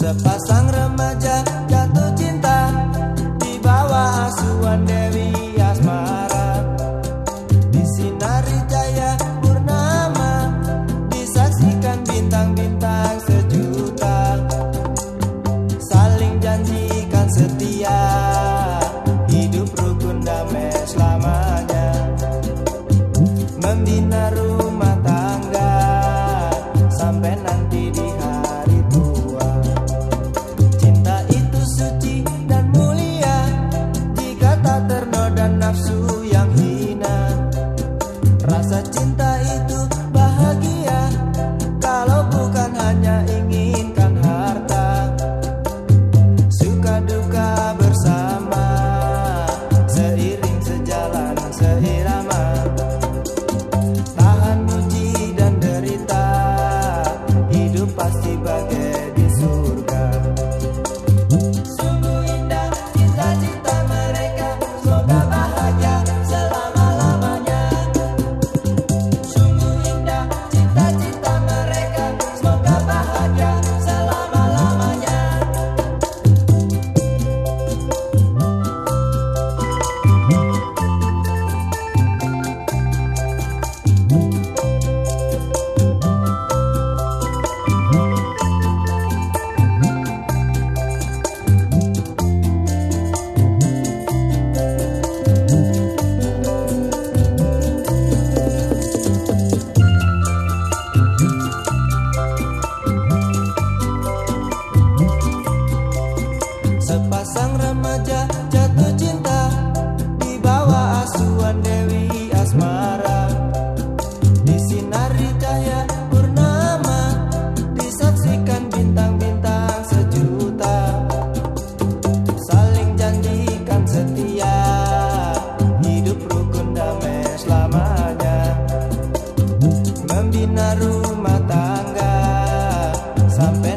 Sepasang remaja jatuh cinta Di bawah asuhan Dewi Asmara. Di Disinari jaya purnama Disaksikan bintang-bintang sejuta. Saling janjikan setia Hidup rukun damai selamanya. Membina rumah yang hina. Rasa cinta itu bahagia. Kalau bukan hanya pembina rumah tangga. Sampai